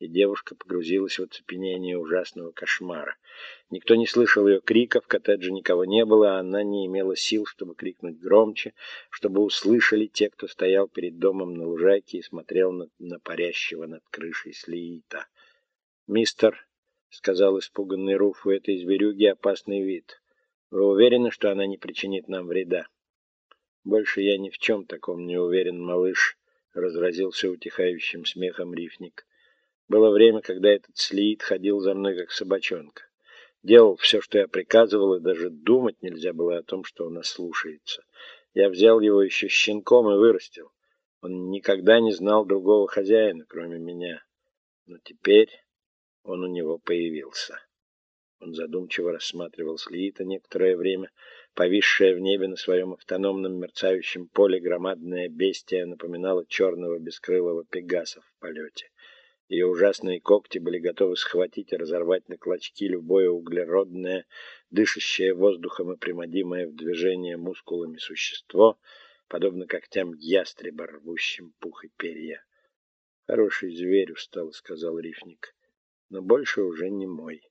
и девушка погрузилась в оцепенение ужасного кошмара. Никто не слышал ее криков, в коттедже никого не было, а она не имела сил, чтобы крикнуть громче, чтобы услышали те, кто стоял перед домом на лужайке и смотрел на, на парящего над крышей Слиита. «Мистер», — сказал испуганный Руф, — «у этой зверюги опасный вид. Вы уверены, что она не причинит нам вреда?» «Больше я ни в чем таком не уверен, малыш», — разразился утихающим смехом рифник. Было время, когда этот слит ходил за мной, как собачонка. Делал все, что я приказывал, и даже думать нельзя было о том, что он ослушается. Я взял его еще щенком и вырастил. Он никогда не знал другого хозяина, кроме меня. Но теперь он у него появился. Он задумчиво рассматривал Слиита некоторое время. Повисшее в небе на своем автономном мерцающем поле громадное бестия напоминало черного бескрылого пегаса в полете. Ее ужасные когти были готовы схватить и разорвать на клочки любое углеродное, дышащее воздухом и примодимое в движение мускулами существо, подобно когтям ястреба, рвущим пух и перья. «Хороший зверь, устал», — сказал рифник, — «но больше уже не мой».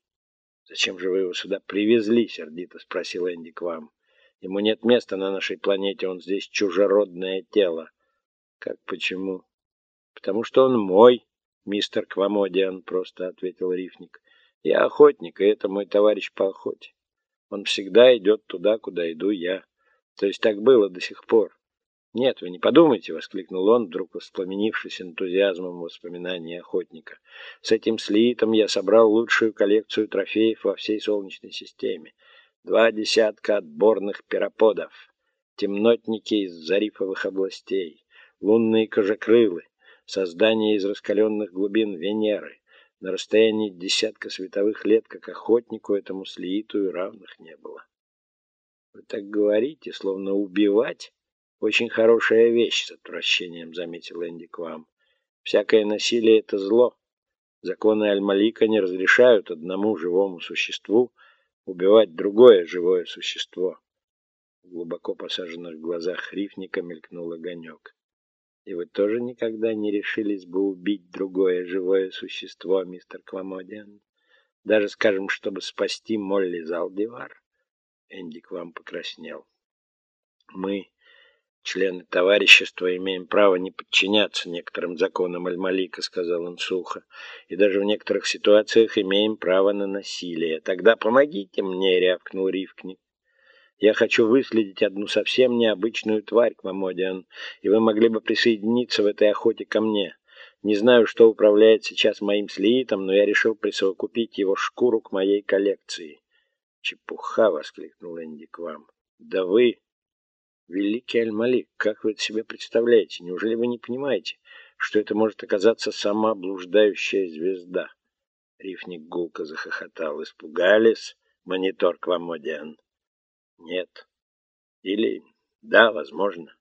«Зачем же вы его сюда привезли?» — сердито спросил Энди к вам. «Ему нет места на нашей планете, он здесь чужеродное тело». «Как почему?» «Потому что он мой», «Мистер Квамодиан», — просто ответил рифник. «Я охотник, и это мой товарищ по охоте. Он всегда идет туда, куда иду я. То есть так было до сих пор. «Нет, вы не подумайте!» — воскликнул он, вдруг воспламенившись энтузиазмом воспоминаний охотника. «С этим слитом я собрал лучшую коллекцию трофеев во всей Солнечной системе. Два десятка отборных пироподов, темнотники из зарифовых областей, лунные кожекрылы, создание из раскаленных глубин Венеры. На расстоянии десятка световых лет, как охотнику этому слииту и равных не было. Вы так говорите, словно убивать очень хорошая вещь, с отвращением заметил Энди Квам. Всякое насилие — это зло. Законы Аль-Малика не разрешают одному живому существу убивать другое живое существо. В глубоко посаженных глазах Рифника мелькнул огонек. И вы тоже никогда не решились бы убить другое живое существо, мистер Квамодиан? Даже, скажем, чтобы спасти Молли Залдивар? Энди к вам покраснел. Мы, члены товарищества, имеем право не подчиняться некоторым законам Аль-Малика, сказал он сухо, и даже в некоторых ситуациях имеем право на насилие. Тогда помогите мне, рявкнул Ривкник. Я хочу выследить одну совсем необычную тварь, Кмамодиан, и вы могли бы присоединиться в этой охоте ко мне. Не знаю, что управляет сейчас моим слиитом, но я решил присовокупить его шкуру к моей коллекции. Чепуха, воскликнул Энди к вам. Да вы, великий Аль-Малик, как вы это себе представляете? Неужели вы не понимаете, что это может оказаться сама блуждающая звезда? Рифник гулко захохотал. Испугались, монитор Квамодиан. Нет. Или да, возможно.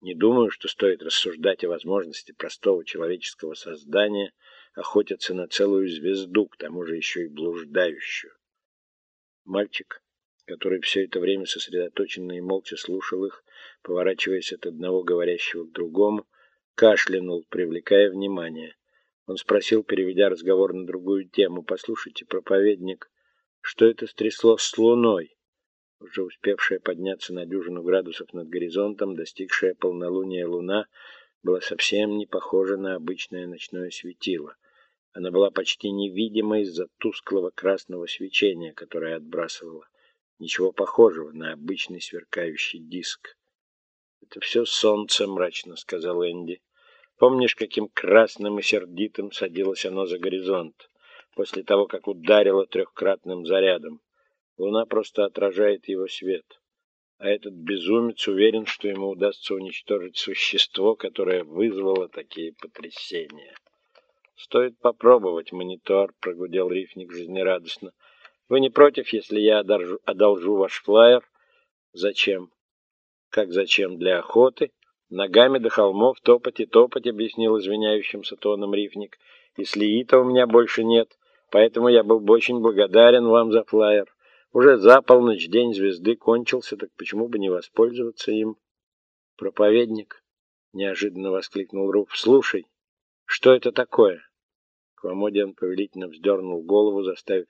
Не думаю, что стоит рассуждать о возможности простого человеческого создания охотиться на целую звезду, к тому же еще и блуждающую. Мальчик, который все это время сосредоточенно и молча слушал их, поворачиваясь от одного говорящего к другому, кашлянул, привлекая внимание. Он спросил, переведя разговор на другую тему, «Послушайте, проповедник, что это стряслось с луной?» Уже успевшая подняться на дюжину градусов над горизонтом, достигшая полнолуния луна, была совсем не похожа на обычное ночное светило. Она была почти невидима из-за тусклого красного свечения, которое отбрасывало. Ничего похожего на обычный сверкающий диск. «Это все солнце», — мрачно сказал Энди. «Помнишь, каким красным и сердитым садилось оно за горизонт, после того, как ударило трехкратным зарядом? Луна просто отражает его свет. А этот безумец уверен, что ему удастся уничтожить существо, которое вызвало такие потрясения. «Стоит попробовать, монитор», — прогудел рифник жизнерадостно. «Вы не против, если я одолжу, одолжу ваш флаер?» «Зачем?» «Как зачем? Для охоты?» «Ногами до холмов топать и топать», — объяснил извиняющимся тоном рифник. «И слиита у меня больше нет, поэтому я был бы очень благодарен вам за флаер». Уже за полночь день звезды кончился, так почему бы не воспользоваться им? Проповедник, неожиданно воскликнул Руф, слушай, что это такое? комоде он повелительно вздернул голову, заставив